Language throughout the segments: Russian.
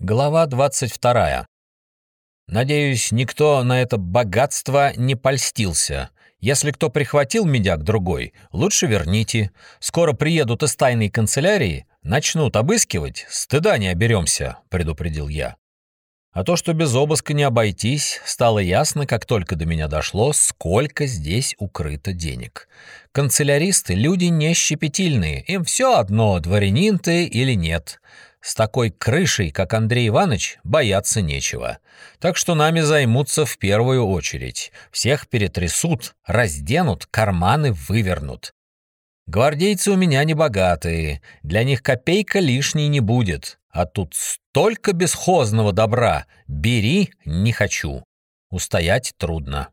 Глава 22. Надеюсь, никто на это богатство не польстился. Если кто прихватил медяк другой, лучше верните. Скоро приедут из тайной канцелярии, начнут обыскивать, стыда не оберемся, предупредил я. А то, что без обыска не обойтись, стало ясно, как только до меня дошло, сколько здесь укрыто денег. Канцеляристы — люди не щепетильные, им все одно, дворянин ты или нет. С такой крышей, как Андрей Иванович, бояться нечего. Так что нами займутся в первую очередь. Всех перетрясут, разденут, карманы вывернут. Гвардейцы у меня не богатые, для них копейка лишней не будет. А тут столько бесхозного добра, бери не хочу. Устоять трудно.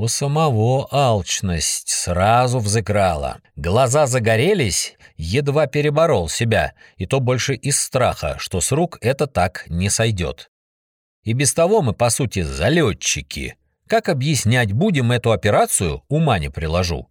У самого алчность сразу взыграла. Глаза загорелись, едва переборол себя, и то больше из страха, что с рук это так не сойдет. И без того мы, по сути, залетчики. Как объяснять будем эту операцию, ума не приложу.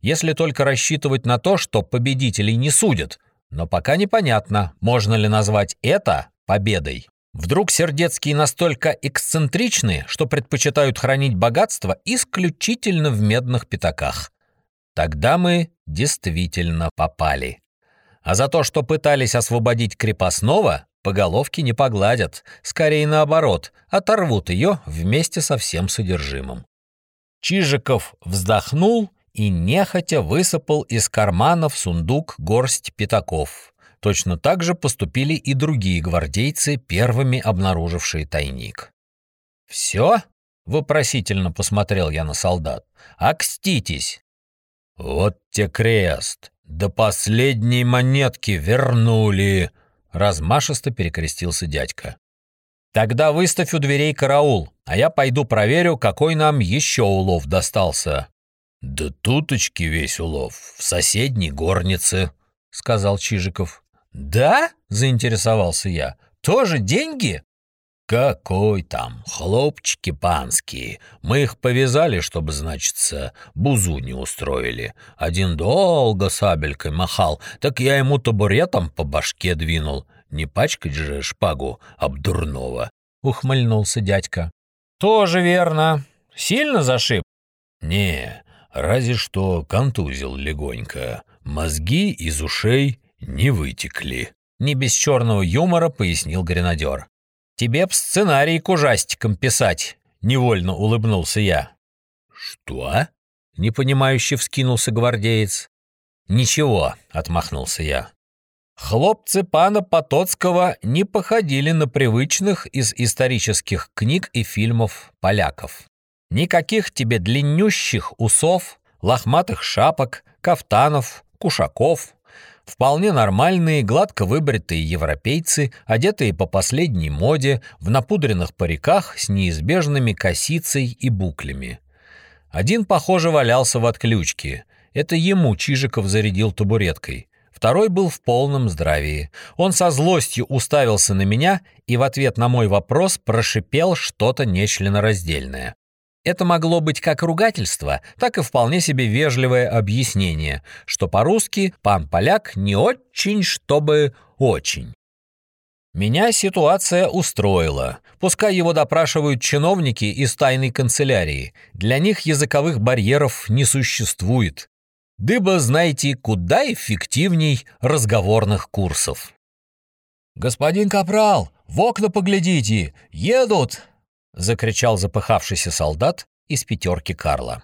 Если только рассчитывать на то, что победителей не судят. Но пока непонятно, можно ли назвать это победой. Вдруг сердецкие настолько эксцентричны, что предпочитают хранить богатство исключительно в медных пятаках. Тогда мы действительно попали. А за то, что пытались освободить крепостного, по головке не погладят, скорее наоборот, оторвут ее вместе со всем содержимым. Чижиков вздохнул и нехотя высыпал из кармана в сундук горсть пятаков. Точно так же поступили и другие гвардейцы, первыми обнаружившие тайник. «Все?» — вопросительно посмотрел я на солдат. «Окститесь!» «Вот те крест! До последней монетки вернули!» — размашисто перекрестился дядька. «Тогда выставь у дверей караул, а я пойду проверю, какой нам еще улов достался». «Да туточки весь улов, в соседней горнице», — сказал Чижиков. «Да?» — заинтересовался я. «Тоже деньги?» «Какой там? Хлопчики панские. Мы их повязали, чтобы, значится, бузу не устроили. Один долго сабелькой махал, так я ему табуретом по башке двинул. Не пачкать же шпагу об дурного», — ухмыльнулся дядька. «Тоже верно. Сильно зашиб?» «Не, разве что контузил легонько. Мозги из ушей не вытекли. Не без черного юмора пояснил гренадер. Тебе б сценарий к ужастикам писать, невольно улыбнулся я. Что? Непонимающе вскинулся гвардеец. Ничего, отмахнулся я. Хлопцы пана Потоцкого не походили на привычных из исторических книг и фильмов поляков. Никаких тебе длиннющих усов, лохматых шапок, кафтанов, кушаков, Вполне нормальные, гладко выбритые европейцы, одетые по последней моде, в напудренных париках с неизбежными косицей и буклями. Один, похоже, валялся в отключке. Это ему Чижиков зарядил табуреткой. Второй был в полном здравии. Он со злостью уставился на меня и в ответ на мой вопрос прошипел что-то нечленораздельное. Это могло быть как ругательство, так и вполне себе вежливое объяснение, что по-русски пан поляк не очень, чтобы очень. Меня ситуация устроила. Пускай его допрашивают чиновники из тайной канцелярии. Для них языковых барьеров не существует. Дыба, знаете, куда эффективней разговорных курсов. «Господин Капрал, в окна поглядите! Едут!» — закричал запыхавшийся солдат из пятерки Карла.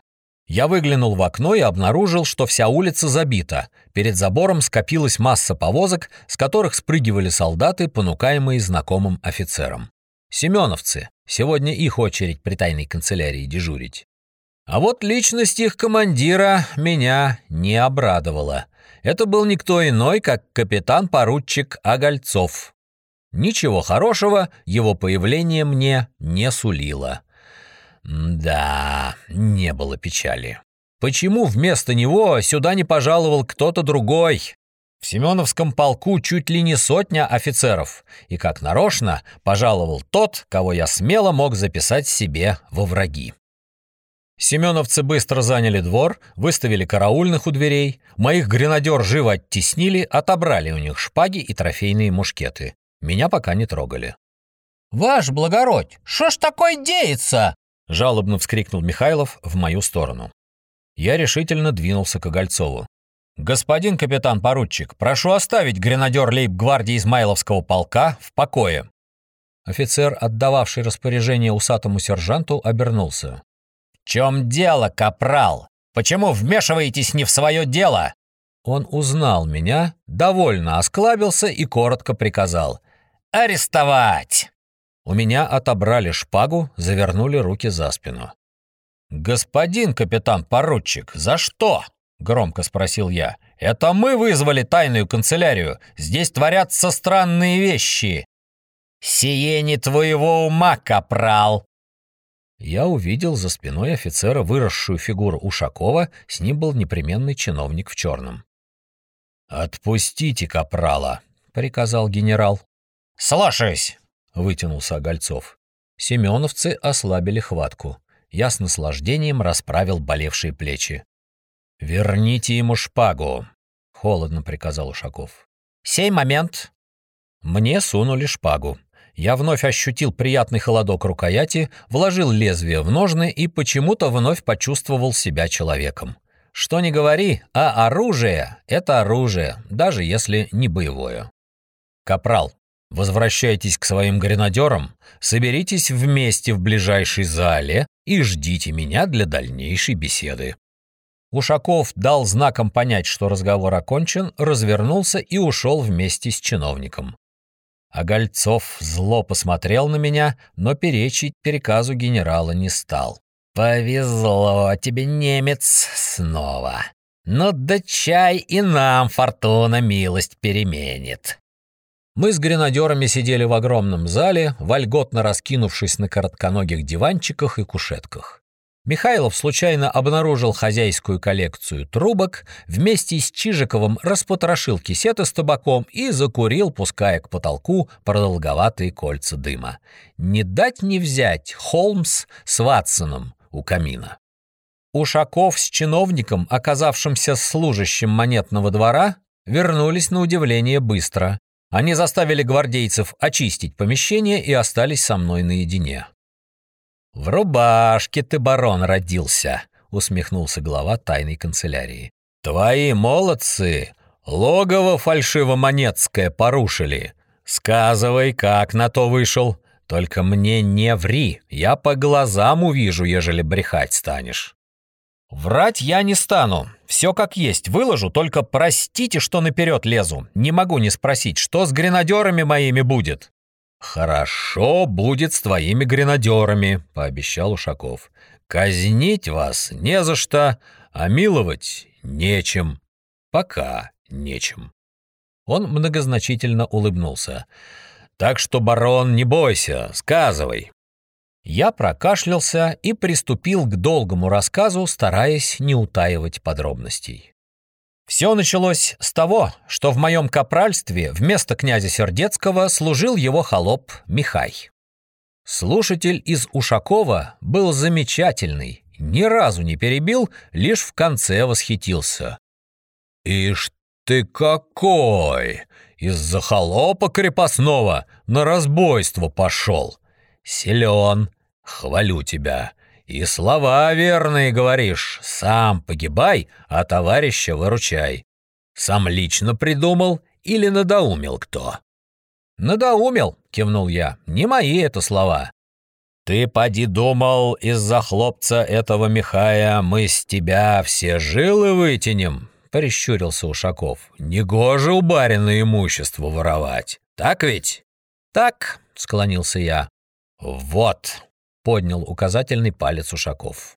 Я выглянул в окно и обнаружил, что вся улица забита. Перед забором скопилась масса повозок, с которых спрыгивали солдаты, понукаемые знакомым офицером. Семеновцы. Сегодня их очередь при тайной канцелярии дежурить. А вот личность их командира меня не обрадовала. Это был никто иной, как капитан-поручик Огольцов. Ничего хорошего его появление мне не сулило. Да, не было печали. Почему вместо него сюда не пожаловал кто-то другой? В Семеновском полку чуть ли не сотня офицеров, и как нарочно пожаловал тот, кого я смело мог записать себе во враги. Семеновцы быстро заняли двор, выставили караульных у дверей, моих гренадер живо оттеснили, отобрали у них шпаги и трофейные мушкеты. Меня пока не трогали. «Ваш благородь, что ж такое деется?» — жалобно вскрикнул Михайлов в мою сторону. Я решительно двинулся к Огольцову. «Господин капитан-поручик, прошу оставить гренадер лейб-гвардии Измайловского полка в покое». Офицер, отдававший распоряжение усатому сержанту, обернулся. «В чем дело, капрал? Почему вмешиваетесь не в свое дело?» Он узнал меня, довольно осклабился и коротко приказал. «Арестовать!» У меня отобрали шпагу, завернули руки за спину. «Господин капитан-поручик, за что?» — громко спросил я. «Это мы вызвали тайную канцелярию. Здесь творятся странные вещи». «Сие не твоего ума, капрал!» Я увидел за спиной офицера выросшую фигуру Ушакова, с ним был непременный чиновник в черном. «Отпустите капрала», — приказал генерал. «Слушаюсь», — вытянулся Огольцов. Семеновцы ослабили хватку. Я с наслаждением расправил болевшие плечи. «Верните ему шпагу», — холодно приказал Ушаков. «Сей момент». Мне сунули шпагу. Я вновь ощутил приятный холодок рукояти, вложил лезвие в ножны и почему-то вновь почувствовал себя человеком. Что ни говори, а оружие — это оружие, даже если не боевое. «Капрал, возвращайтесь к своим гренадерам, соберитесь вместе в ближайшей зале и ждите меня для дальнейшей беседы». Ушаков дал знаком понять, что разговор окончен, развернулся и ушел вместе с чиновником. А Гольцов зло посмотрел на меня, но перечить переказу генерала не стал. «Повезло тебе, немец, снова. Но да чай и нам фортуна милость переменит». Мы с гренадерами сидели в огромном зале, вольготно раскинувшись на коротконогих диванчиках и кушетках. Михайлов случайно обнаружил хозяйскую коллекцию трубок, вместе с Чижиковым распотрошил кисеты с табаком и закурил, пуская к потолку продолговатые кольца дыма. Не дать не взять Холмс с Ватсоном у камина. Ушаков с чиновником, оказавшимся служащим монетного двора, вернулись на удивление быстро. Они заставили гвардейцев очистить помещение и остались со мной наедине. «В рубашке ты, барон, родился», — усмехнулся глава тайной канцелярии. «Твои молодцы логово фальшиво-монетское порушили. Сказывай, как на то вышел. Только мне не ври, я по глазам увижу, ежели брехать станешь». «Врать я не стану. Все как есть, выложу, только простите, что наперед лезу. Не могу не спросить, что с гренадерами моими будет?» «Хорошо будет с твоими гренадерами», — пообещал Ушаков. «Казнить вас не за что, а миловать нечем. Пока нечем». Он многозначительно улыбнулся. «Так что, барон, не бойся, сказывай». Я прокашлялся и приступил к долгому рассказу, стараясь не утаивать подробностей. Все началось с того, что в моем капральстве вместо князя Сердецкого служил его холоп Михай. Слушатель из Ушакова был замечательный, ни разу не перебил, лишь в конце восхитился. «Ишь ты какой! Из-за холопа крепостного на разбойство пошел! Силен, хвалю тебя!» И слова верные говоришь. Сам погибай, а товарища выручай. Сам лично придумал или надоумил кто? Надоумил, кивнул я. Не мои это слова. Ты поди думал, из-за хлопца этого Михая мы с тебя все жилы вытянем? Прищурился Ушаков. Негоже у барина имущество воровать. Так ведь? Так, склонился я. Вот, поднял указательный палец Ушаков.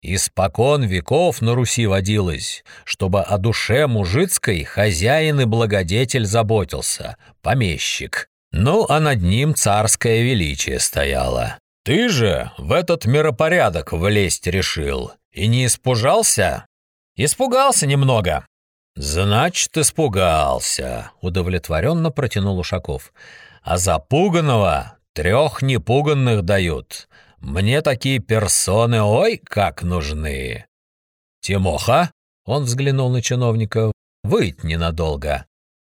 Испокон веков на Руси водилось, чтобы о душе мужицкой хозяин и благодетель заботился, помещик. Ну, а над ним царское величие стояло. Ты же в этот миропорядок влезть решил и не испужался? Испугался немного. Значит, испугался, удовлетворенно протянул Ушаков. А запуганного трех непуганных дают. Мне такие персоны ой как нужны. Тимоха, он взглянул на чиновника, выйдь ненадолго.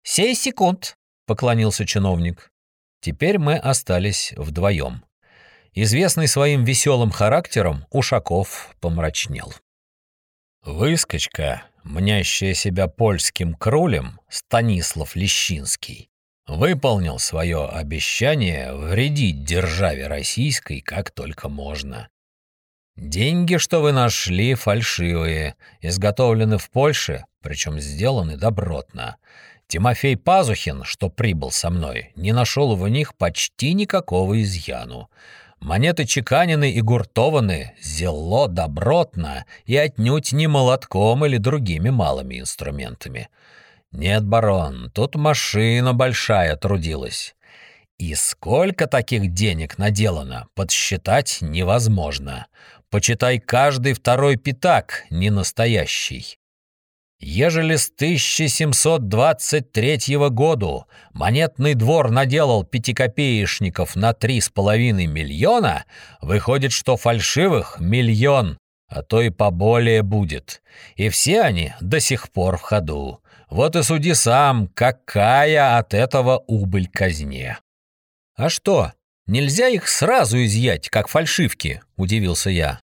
Сей секунд, поклонился чиновник. Теперь мы остались вдвоем. Известный своим веселым характером, Ушаков помрачнел. Выскочка, мнящая себя польским кролем, Станислав Лещинский, выполнил свое обещание вредить державе российской как только можно. Деньги, что вы нашли, фальшивые, изготовлены в Польше, причем сделаны добротно. Тимофей Пазухин, что прибыл со мной, не нашел в них почти никакого изъяну. Монеты чеканены и гуртованы, зело добротно и отнюдь не молотком или другими малыми инструментами. Нет, барон, тут машина большая трудилась. И сколько таких денег наделано, подсчитать невозможно. Почитай каждый второй пятак не настоящий. Ежели с 1723 году монетный двор наделал пятикопеечников на три с половиной миллиона, выходит, что фальшивых миллион, а то и поболее будет. И все они до сих пор в ходу. Вот и суди сам, какая от этого убыль казне. А что, нельзя их сразу изъять, как фальшивки? Удивился я.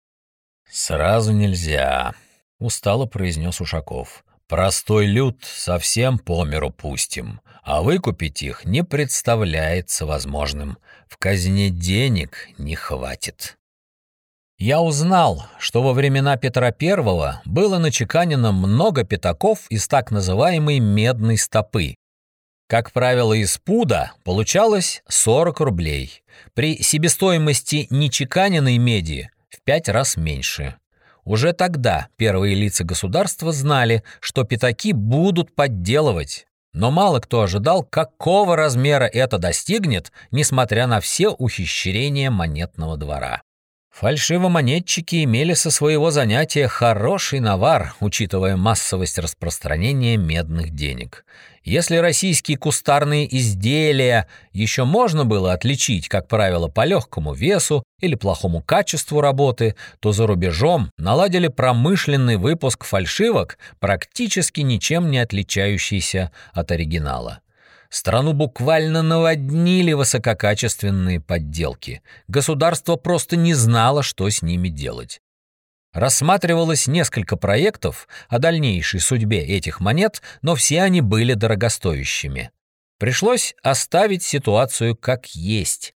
Сразу нельзя, — устало произнес Ушаков. «Простой люд совсем по миру пустим, а выкупить их не представляется возможным. В казне денег не хватит». Я узнал, что во времена Петра I было начеканено много пятаков из так называемой медной стопы. Как правило, из пуда получалось 40 рублей. При себестоимости нечеканенной меди в пять раз меньше. Уже тогда первые лица государства знали, что пятаки будут подделывать. Но мало кто ожидал, какого размера это достигнет, несмотря на все ухищрения монетного двора. Фальшивомонетчики имели со своего занятия хороший навар, учитывая массовость распространения медных денег. Если российские кустарные изделия еще можно было отличить, как правило, по легкому весу или плохому качеству работы, то за рубежом наладили промышленный выпуск фальшивок, практически ничем не отличающийся от оригинала. Страну буквально наводнили высококачественные подделки. Государство просто не знало, что с ними делать. Рассматривалось несколько проектов о дальнейшей судьбе этих монет, но все они были дорогостоящими. Пришлось оставить ситуацию как есть.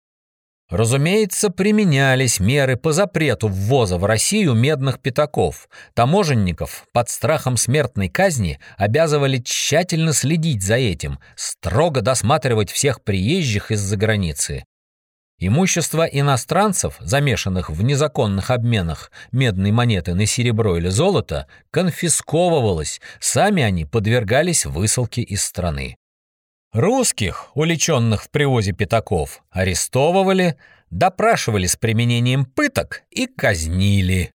Разумеется, применялись меры по запрету ввоза в Россию медных пятаков. Таможенников под страхом смертной казни обязывали тщательно следить за этим, строго досматривать всех приезжих из-за границы. Имущество иностранцев, замешанных в незаконных обменах медной монеты на серебро или золото, конфисковывалось, сами они подвергались высылке из страны. Русских, уличенных в привозе пятаков, арестовывали, допрашивали с применением пыток и казнили.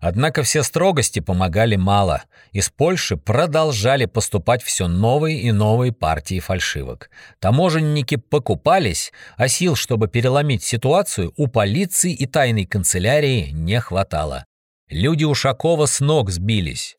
Однако все строгости помогали мало. Из Польши продолжали поступать все новые и новые партии фальшивок. Таможенники покупались, а сил, чтобы переломить ситуацию, у полиции и тайной канцелярии не хватало. Люди Ушакова с ног сбились.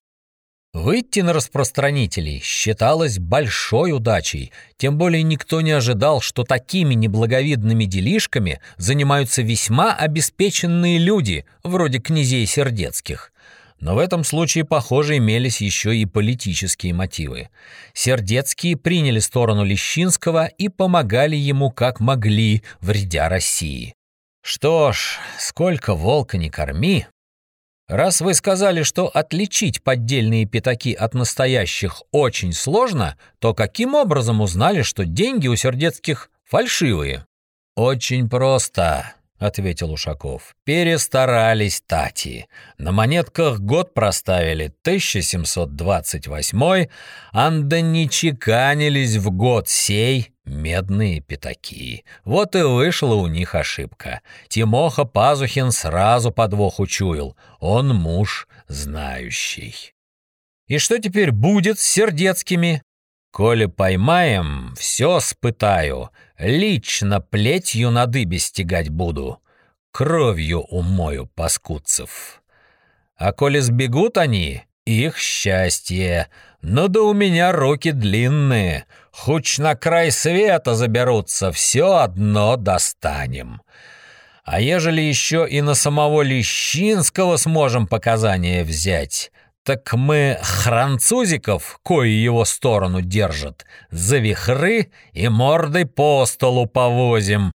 Выйти на распространителей считалось большой удачей, тем более никто не ожидал, что такими неблаговидными делишками занимаются весьма обеспеченные люди, вроде князей Сердецких. Но в этом случае, похоже, имелись еще и политические мотивы. Сердецкие приняли сторону Лещинского и помогали ему как могли, вредя России. Что ж, сколько волка не корми, Раз вы сказали, что отличить поддельные пятаки от настоящих очень сложно, то каким образом узнали, что деньги у Сердецких фальшивые? Очень просто. — ответил Ушаков. «Перестарались тати. На монетках год проставили 1728, анда не чеканились в год сей медные пятаки. Вот и вышла у них ошибка. Тимоха Пазухин сразу подвох учуял. Он муж знающий». «И что теперь будет с Сердецкими?» Коли поймаем, все спытаю, лично плетью на дыбе стегать буду, кровью умою паскудцев. А коли сбегут они, Их счастье. Ну да у меня руки длинные. Хоть на край света заберутся, все одно достанем. А ежели еще и на самого Лещинского сможем показания взять, так мы хранцузиков, кои его сторону держат, за вихры и мордой по столу повозим.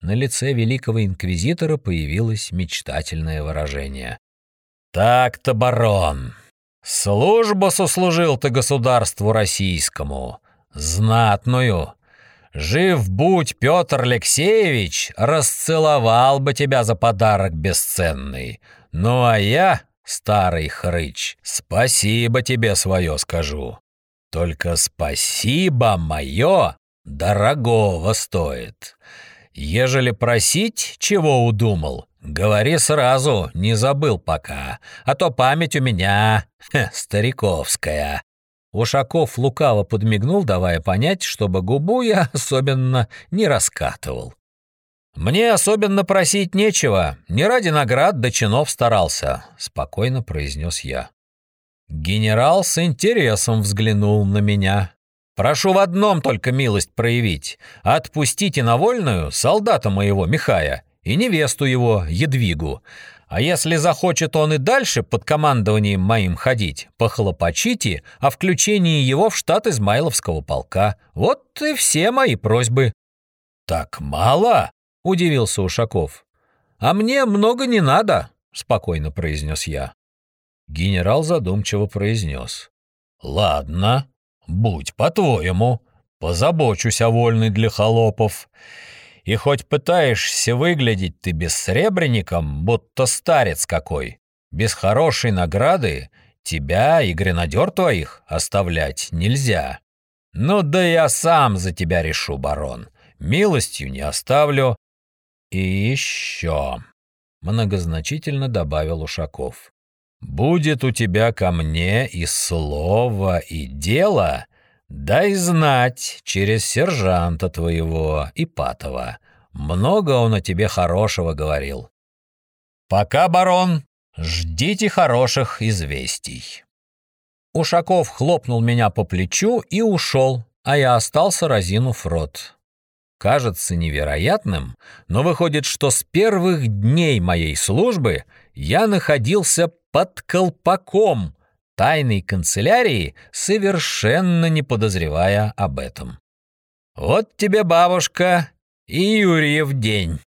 На лице великого инквизитора появилось мечтательное выражение. «Так-то, барон, службу сослужил ты государству российскому, знатную, Жив будь, Петр Алексеевич, расцеловал бы тебя за подарок бесценный. Ну а я, старый хрыч, спасибо тебе свое скажу. Только спасибо мое дорогого стоит. Ежели просить, чего удумал, говори сразу, не забыл пока, а то память у меня хе, стариковская. Ушаков лукаво подмигнул, давая понять, чтобы губу я особенно не раскатывал. «Мне особенно просить нечего, не ради наград до чинов старался», — спокойно произнес я. Генерал с интересом взглянул на меня. «Прошу в одном только милость проявить. Отпустите на вольную солдата моего Михая и невесту его, Едвигу. А если захочет он и дальше под командованием моим ходить, похлопочите о включении его в штат Измайловского полка. Вот и все мои просьбы». «Так мало?» — удивился Ушаков. «А мне много не надо», — спокойно произнес я. Генерал задумчиво произнес. «Ладно, будь по-твоему, позабочусь о вольной для холопов. И хоть пытаешься выглядеть ты бессребренником, будто старец какой, без хорошей награды тебя и гренадер твоих оставлять нельзя. Ну да я сам за тебя решу, барон. Милостью не оставлю. И еще, многозначительно добавил Ушаков. Будет у тебя ко мне и слово, и дело, Дай знать через сержанта твоего, Ипатова. Много он о тебе хорошего говорил. Пока, барон, ждите хороших известий. Ушаков хлопнул меня по плечу и ушел, а я остался разинув рот. Кажется невероятным, но выходит, что с первых дней моей службы я находился под колпаком — тайной канцелярии, совершенно не подозревая об этом. «Вот тебе, бабушка, и Юрьев день».